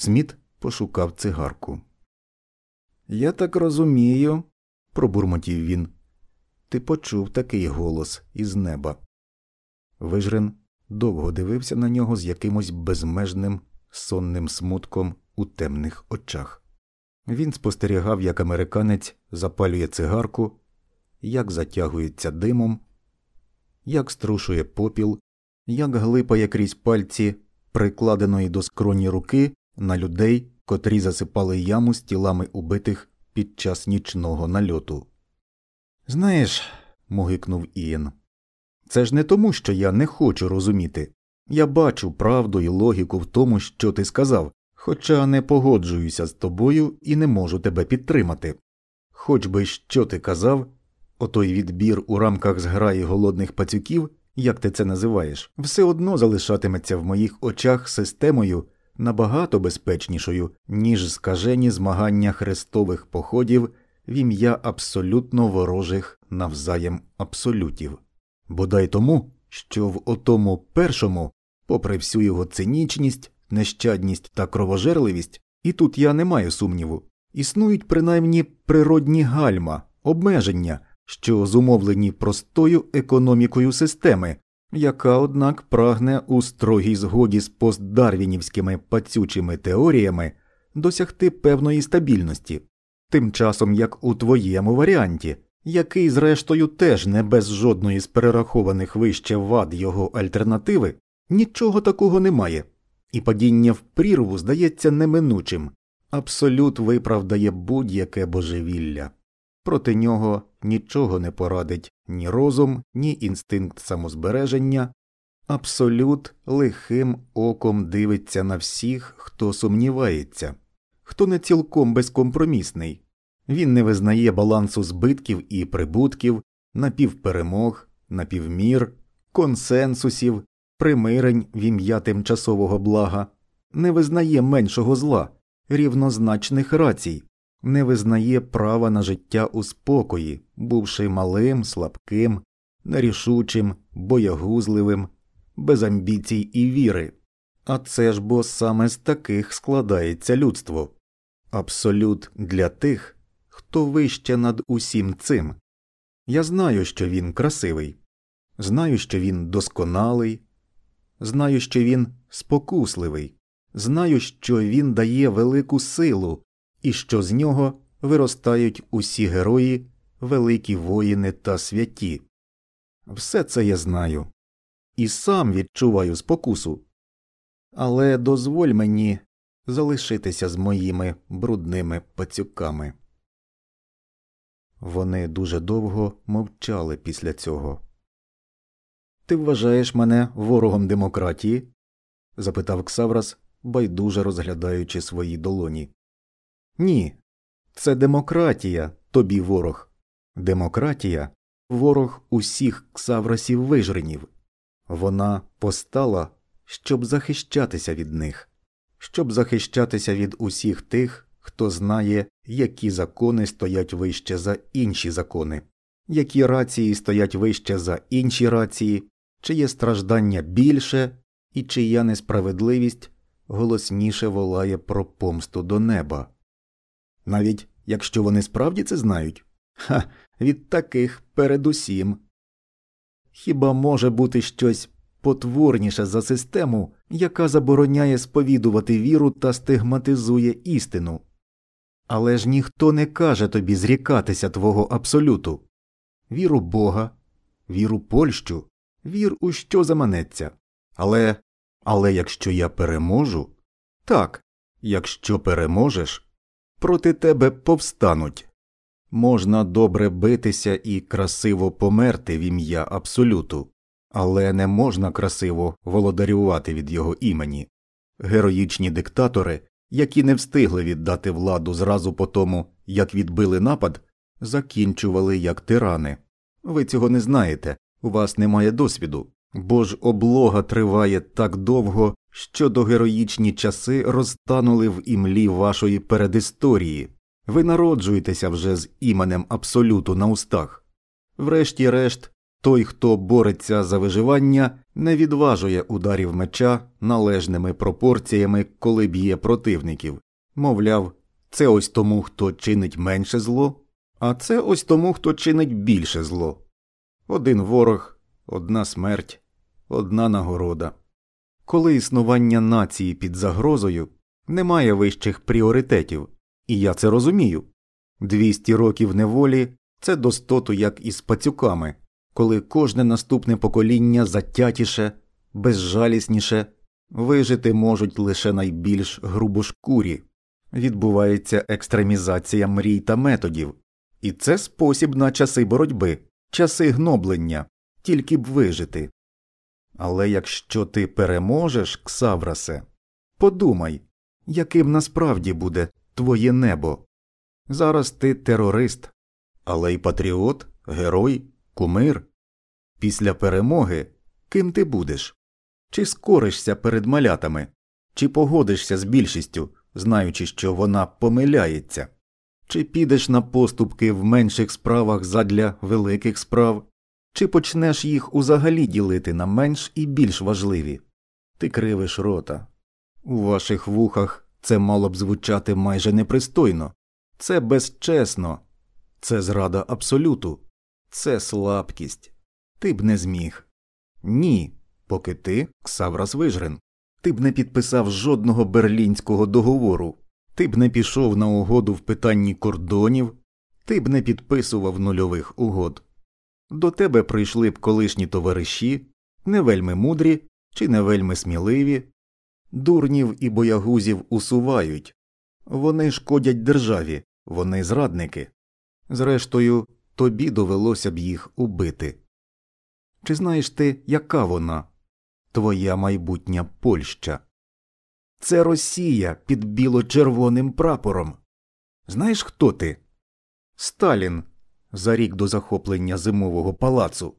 Сміт пошукав цигарку. Я так розумію, пробурмотів він. Ти почув такий голос із неба. Вижрен довго дивився на нього з якимось безмежним сонним смутком у темних очах. Він спостерігав, як американець запалює цигарку, як затягується димом, як струшує попіл, як глипає крізь пальці прикладеної до скроні руки на людей, котрі засипали яму з тілами убитих під час нічного нальоту. Знаєш, могикнув Ієн, це ж не тому, що я не хочу розуміти. Я бачу правду і логіку в тому, що ти сказав, хоча не погоджуюся з тобою і не можу тебе підтримати. Хоч би що ти казав, отой відбір у рамках зграї голодних пацюків, як ти це називаєш, все одно залишатиметься в моїх очах системою набагато безпечнішою, ніж скажені змагання хрестових походів в ім'я абсолютно ворожих навзаєм абсолютів. Бодай тому, що в отому першому, попри всю його цинічність, нещадність та кровожерливість, і тут я не маю сумніву, існують принаймні природні гальма, обмеження, що зумовлені простою економікою системи, яка, однак, прагне у строгій згоді з постдарвінівськими пацючими теоріями досягти певної стабільності, тим часом як у твоєму варіанті, який, зрештою, теж не без жодної з перерахованих вище вад його альтернативи, нічого такого немає, і падіння в прірву здається неминучим, абсолют виправдає будь-яке божевілля. Проти нього нічого не порадить ні розум, ні інстинкт самозбереження, абсолют лихим оком дивиться на всіх, хто сумнівається, хто не цілком безкомпромісний. Він не визнає балансу збитків і прибутків, напівперемог, напівмір, консенсусів, примирень в ім'я тимчасового блага, не визнає меншого зла, рівнозначних рацій, не визнає права на життя у спокої, бувши малим, слабким, нерішучим, боягузливим, без амбіцій і віри. А це ж бо саме з таких складається людство. Абсолют для тих, хто вище над усім цим. Я знаю, що він красивий, знаю, що він досконалий, знаю, що він спокусливий, знаю, що він дає велику силу і що з нього виростають усі герої, великі воїни та святі. Все це я знаю і сам відчуваю спокусу. Але дозволь мені залишитися з моїми брудними пацюками. Вони дуже довго мовчали після цього. Ти вважаєш мене ворогом демократії? запитав Ксаврас, байдуже розглядаючи свої долоні. Ні, це демократія, тобі ворог. Демократія ворог усіх ксаврасів вижренів. Вона постала, щоб захищатися від них, щоб захищатися від усіх тих, хто знає, які закони стоять вище за інші закони, які рації стоять вище за інші рації, чиє страждання більше і чия несправедливість голосніше волає про помсту до неба. Навіть якщо вони справді це знають, ха, від таких передусім. Хіба може бути щось потворніше за систему, яка забороняє сповідувати віру та стигматизує істину? Але ж ніхто не каже тобі зрікатися твого абсолюту віру Бога, віру Польщу, вір у що заманеться. Але але якщо я переможу, так, якщо переможеш, проти тебе повстануть. Можна добре битися і красиво померти в ім'я Абсолюту, але не можна красиво володарювати від його імені. Героїчні диктатори, які не встигли віддати владу зразу по тому, як відбили напад, закінчували як тирани. Ви цього не знаєте, у вас немає досвіду, бо ж облога триває так довго, що догероїчні часи розтанули в імлі вашої передісторії. Ви народжуєтеся вже з іменем Абсолюту на устах. Врешті-решт, Той, хто бореться за виживання, не відважує ударів меча належними пропорціями, коли б'є противників. Мовляв, це ось тому, хто чинить менше зло, а це ось тому, хто чинить більше зло. Один ворог, одна смерть, одна нагорода. Коли існування нації під загрозою, немає вищих пріоритетів, і я це розумію. Двісті років неволі це достоту, як із пацюками, коли кожне наступне покоління затятіше, безжалісніше, вижити можуть лише найбільш грубошкурі, відбувається екстремізація мрій та методів, і це спосіб на часи боротьби, часи гноблення, тільки б вижити. Але якщо ти переможеш, Ксаврасе, подумай, яким насправді буде твоє небо. Зараз ти терорист, але й патріот, герой, кумир. Після перемоги ким ти будеш? Чи скоришся перед малятами, чи погодишся з більшістю, знаючи, що вона помиляється, чи підеш на поступки в менших справах задля великих справ, чи почнеш їх узагалі ділити на менш і більш важливі? Ти кривиш рота. У ваших вухах це мало б звучати майже непристойно, це безчесно, це зрада абсолюту, це слабкість. Ти б не зміг. Ні, поки ти Ксаврас Вижрен. Ти б не підписав жодного берлінського договору, ти б не пішов на угоду в питанні кордонів, ти б не підписував нульових угод. До тебе прийшли б колишні товариші, не вельми мудрі чи не вельми сміливі, дурнів і боягузів усувають, вони шкодять державі, вони зрадники. Зрештою, тобі довелося б їх убити. Чи знаєш ти, яка вона, твоя майбутня Польща? Це Росія під біло-червоним прапором. Знаєш, хто ти? Сталін за рік до захоплення зимового палацу.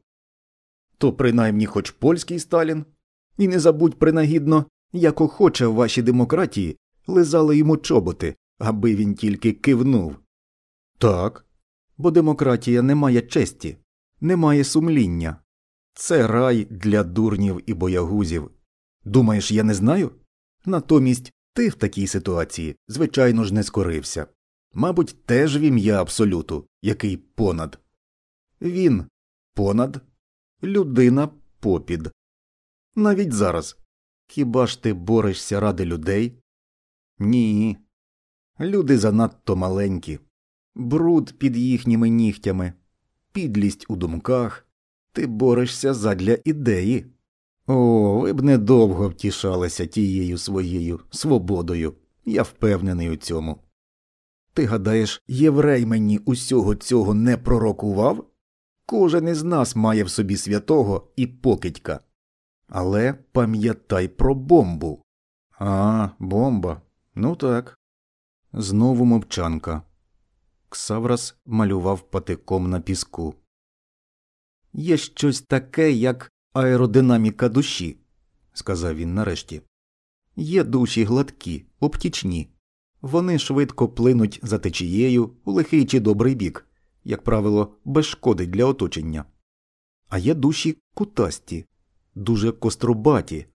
То принаймні хоч польський Сталін. І не забудь принагідно, як охоче в вашій демократії лизали йому чоботи, аби він тільки кивнув. Так. Бо демократія не має честі, не має сумління. Це рай для дурнів і боягузів. Думаєш, я не знаю? Натомість ти в такій ситуації, звичайно ж, не скорився. Мабуть, теж в ім'я Абсолюту, який понад. Він понад, людина попід. Навіть зараз. Хіба ж ти борешся ради людей? Ні. Люди занадто маленькі, бруд під їхніми нігтями, підлість у думках, ти борешся задля ідеї. О, ви б недовго втішалися тією своєю свободою, я впевнений у цьому. Ти гадаєш, єврей мені усього цього не пророкував? Кожен із нас має в собі святого і покидька. Але пам'ятай про бомбу. А, бомба. Ну так. Знову мовчанка. Ксаврас малював патиком на піску. Є щось таке, як аеродинаміка душі, сказав він нарешті. Є душі гладкі, обтічні. Вони швидко плинуть за течією у лихий чи добрий бік, як правило, без шкоди для оточення. А є душі кутасті, дуже кострубаті.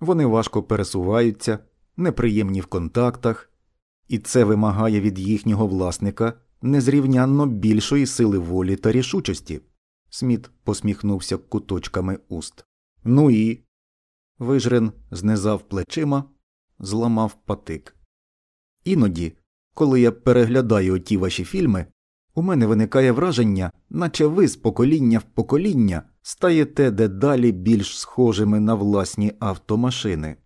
Вони важко пересуваються, неприємні в контактах, і це вимагає від їхнього власника незрівнянно більшої сили волі та рішучості. Сміт посміхнувся куточками уст. Ну і. Вижрен знизав плечима, зламав патик. Іноді, коли я переглядаю ті ваші фільми, у мене виникає враження, наче ви з покоління в покоління стаєте дедалі більш схожими на власні автомашини.